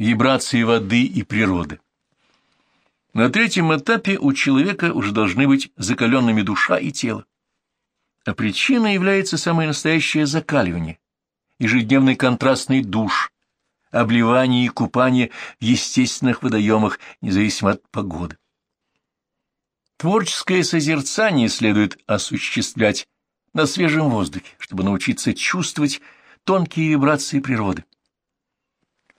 вибрации воды и природы. На третьем этапе у человека уже должны быть закаленными душа и тело. А причиной является самое настоящее закаливание, ежедневный контрастный душ, обливание и купание в естественных водоемах, независимо от погоды. Творческое созерцание следует осуществлять на свежем воздухе, чтобы научиться чувствовать тонкие вибрации природы.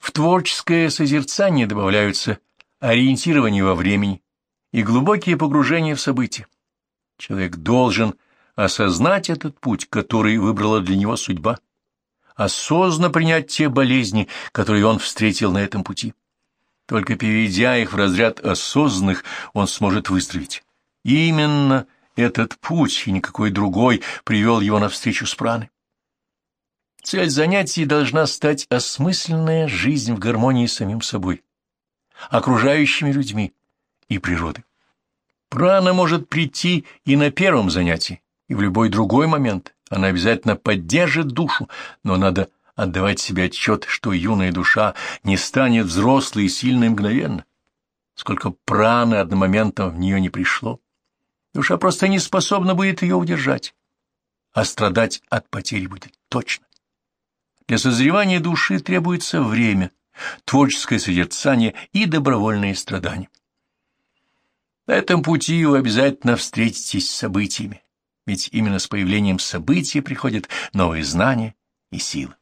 В творческое созерцание добавляются ориентирование во времени и глубокие погружения в события. Человек должен осознать этот путь, который выбрала для него судьба, осознанно принять те болезни, которые он встретил на этом пути. Только переведя их в разряд осознанных, он сможет выздороветь. именно этот путь и никакой другой привел его навстречу с праной. Цель занятий должна стать осмысленная жизнь в гармонии с самим собой, окружающими людьми и природой. Прана может прийти и на первом занятии, и в любой другой момент. Она обязательно поддержит душу, но надо отдавать себе отчет, что юная душа не станет взрослой и сильной мгновенно. Сколько праны одномоментно в нее не пришло. Душа просто не способна будет ее удержать, а страдать от потери будет точно. Для созревания души требуется время, творческое созерцание и добровольные страдания. На этом пути вы обязательно встретитесь с событиями, ведь именно с появлением событий приходят новые знания и силы.